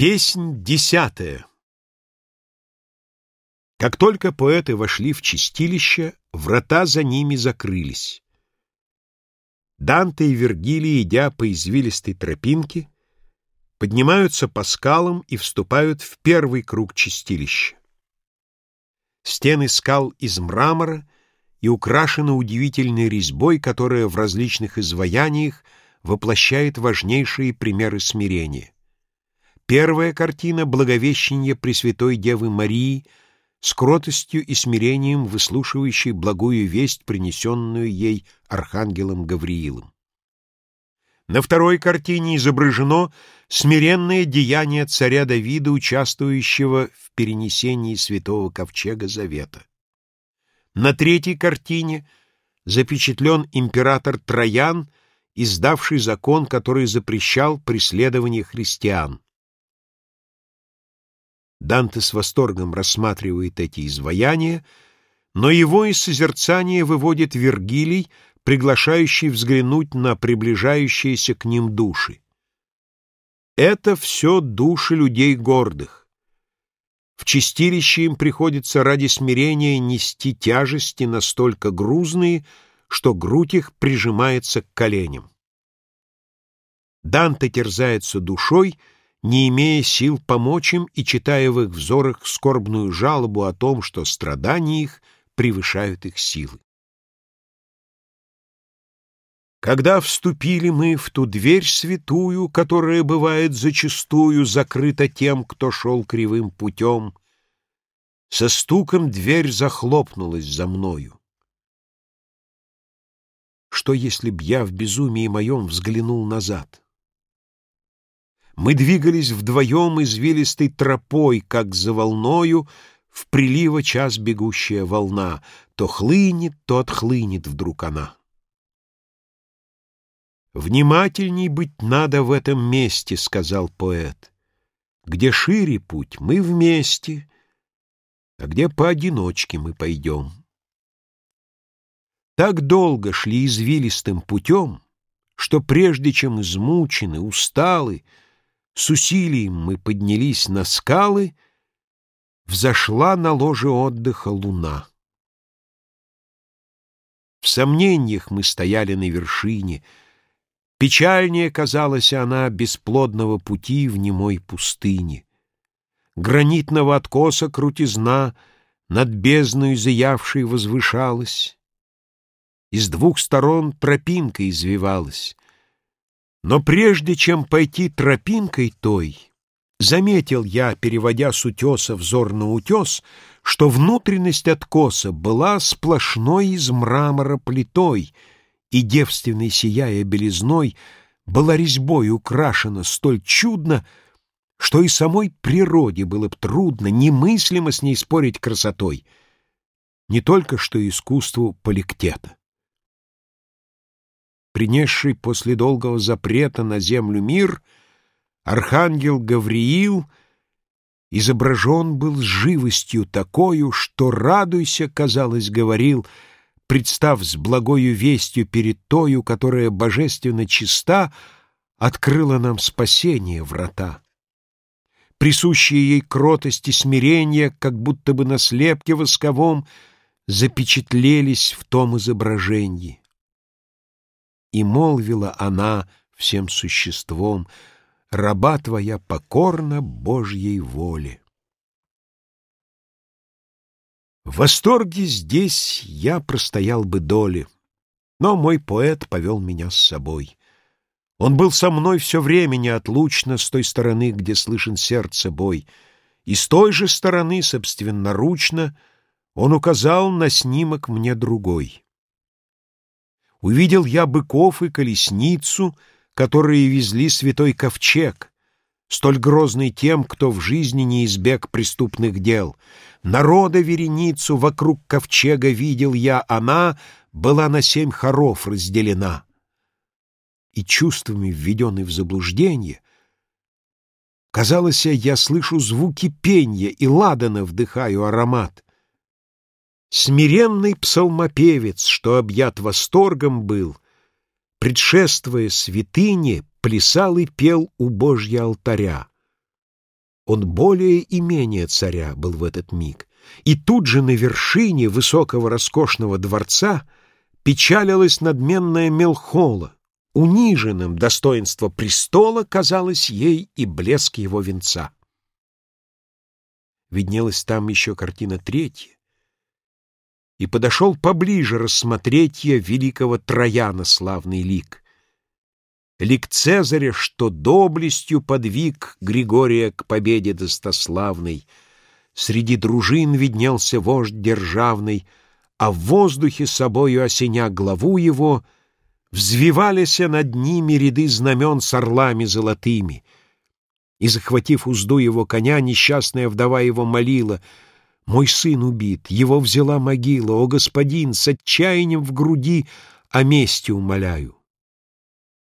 Песнь десятая Как только поэты вошли в чистилище, врата за ними закрылись. Данте и Вергилий, идя по извилистой тропинке, поднимаются по скалам и вступают в первый круг чистилища. Стены скал из мрамора и украшены удивительной резьбой, которая в различных изваяниях воплощает важнейшие примеры смирения. Первая картина — Благовещение Пресвятой Девы Марии, с кротостью и смирением выслушивающей благую весть, принесенную ей архангелом Гавриилом. На второй картине изображено смиренное деяние царя Давида, участвующего в перенесении святого ковчега Завета. На третьей картине запечатлен император Троян, издавший закон, который запрещал преследование христиан. Данте с восторгом рассматривает эти изваяния, но его из созерцания выводит Вергилий, приглашающий взглянуть на приближающиеся к ним души. Это все души людей гордых. В чистилище им приходится ради смирения нести тяжести настолько грузные, что грудь их прижимается к коленям. Данте терзается душой — не имея сил помочь им и читая в их взорах скорбную жалобу о том, что страдания их превышают их силы. Когда вступили мы в ту дверь святую, которая бывает зачастую закрыта тем, кто шел кривым путем, со стуком дверь захлопнулась за мною. Что, если б я в безумии моем взглянул назад? Мы двигались вдвоем извилистой тропой, как за волною в прилива час бегущая волна. То хлынет, то отхлынет вдруг она. «Внимательней быть надо в этом месте», — сказал поэт. «Где шире путь, мы вместе, а где поодиночке мы пойдем». Так долго шли извилистым путем, что прежде чем измучены, усталы, с усилием мы поднялись на скалы, Взошла на ложе отдыха луна. В сомнениях мы стояли на вершине, Печальнее казалась она бесплодного пути в немой пустыне. Гранитного откоса крутизна Над бездной заявшей возвышалась, И с двух сторон тропинка извивалась — но прежде чем пойти тропинкой той, заметил я, переводя с утеса взор на утес, что внутренность откоса была сплошной из мрамора плитой, и, девственной сияя белизной, была резьбой украшена столь чудно, что и самой природе было б трудно, немыслимо с ней спорить красотой, не только что искусству поликтета принесший после долгого запрета на землю мир, архангел Гавриил изображен был с живостью такою, что «радуйся», казалось, говорил, представ с благою вестью перед тою, которая божественно чиста, открыла нам спасение врата. Присущие ей кротость и смирение, как будто бы на слепке восковом, запечатлелись в том изображении. И молвила она всем существом, «Раба твоя покорна Божьей воле». В восторге здесь я простоял бы доли, но мой поэт повел меня с собой. Он был со мной все время неотлучно с той стороны, где слышен сердце бой, и с той же стороны, собственноручно, он указал на снимок мне другой. Увидел я быков и колесницу, которые везли святой ковчег, столь грозный тем, кто в жизни не избег преступных дел. Народа вереницу вокруг ковчега видел я, она была на семь хоров разделена. И чувствами, введенный в заблуждение, казалось, я слышу звуки пенья и ладана вдыхаю аромат — Смиренный псалмопевец, что объят восторгом был, Предшествуя святыне, плясал и пел у Божья алтаря. Он более и менее царя был в этот миг. И тут же на вершине высокого роскошного дворца печалилась надменная Мелхола. Униженным достоинство престола казалось ей и блеск его венца. Виднелась там еще картина третья, и подошел поближе рассмотреть я великого Трояна славный лик. Лик Цезаря, что доблестью подвиг Григория к победе достославной. Среди дружин виднелся вождь державный, а в воздухе собою осеня главу его Взвивались над ними ряды знамен с орлами золотыми. И, захватив узду его коня, несчастная вдова его молила — мой сын убит, его взяла могила, о господин, с отчаянием в груди о мести умоляю.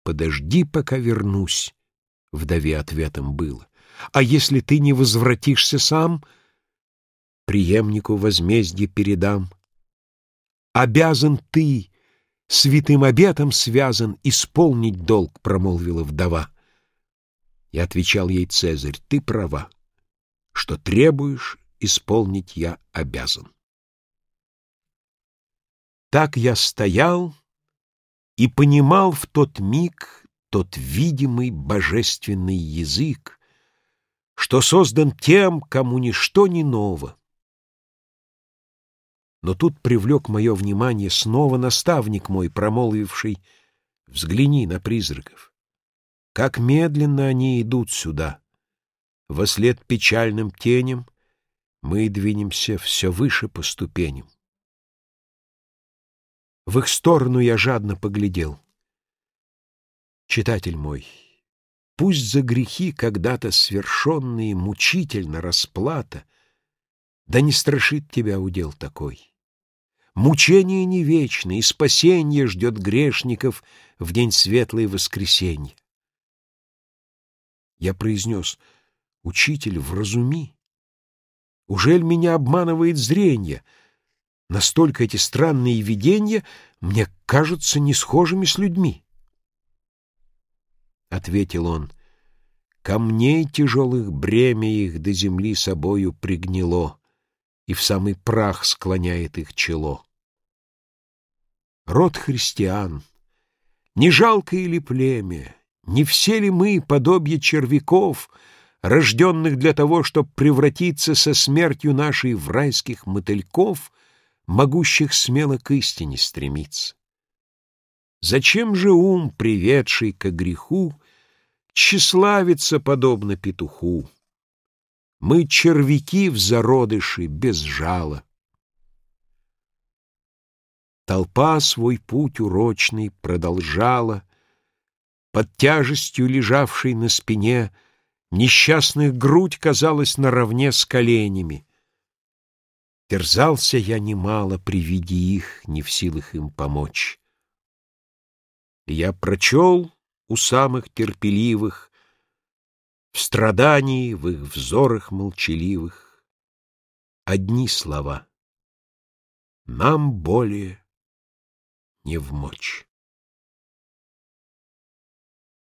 Подожди, пока вернусь, — вдове ответом было. А если ты не возвратишься сам, преемнику возмездие передам. Обязан ты, святым обетом связан, исполнить долг, — промолвила вдова. И отвечал ей Цезарь, ты права, что требуешь исполнить я обязан. Так я стоял и понимал в тот миг тот видимый божественный язык, что создан тем, кому ничто не ново. Но тут привлек мое внимание снова наставник мой, промолвивший «Взгляни на призраков. Как медленно они идут сюда, во след печальным теням, мы двинемся все выше по ступеням. В их сторону я жадно поглядел. Читатель мой, пусть за грехи, когда-то свершенные, мучительно расплата, да не страшит тебя удел такой. Мучение не вечное, и спасение ждет грешников в день светлой воскресенья. Я произнес, «Учитель, вразуми». Ужель меня обманывает зрение? Настолько эти странные видения мне кажутся не схожими с людьми. Ответил он, камней тяжелых бремя их до земли собою пригнило, и в самый прах склоняет их чело. Род христиан, не жалкое ли племя, не все ли мы, подобие червяков, — рожденных для того, чтобы превратиться со смертью нашей в райских мотыльков, могущих смело к истине стремиться. Зачем же ум, приведший к греху, тщеславится, подобно петуху? Мы червяки в зародыши без жала. Толпа свой путь урочный продолжала, под тяжестью лежавшей на спине — Несчастных грудь казалась наравне с коленями. Терзался я немало при виде их, не в силах им помочь. я прочел у самых терпеливых, В страдании, в их взорах молчаливых, Одни слова — нам более не вмочь.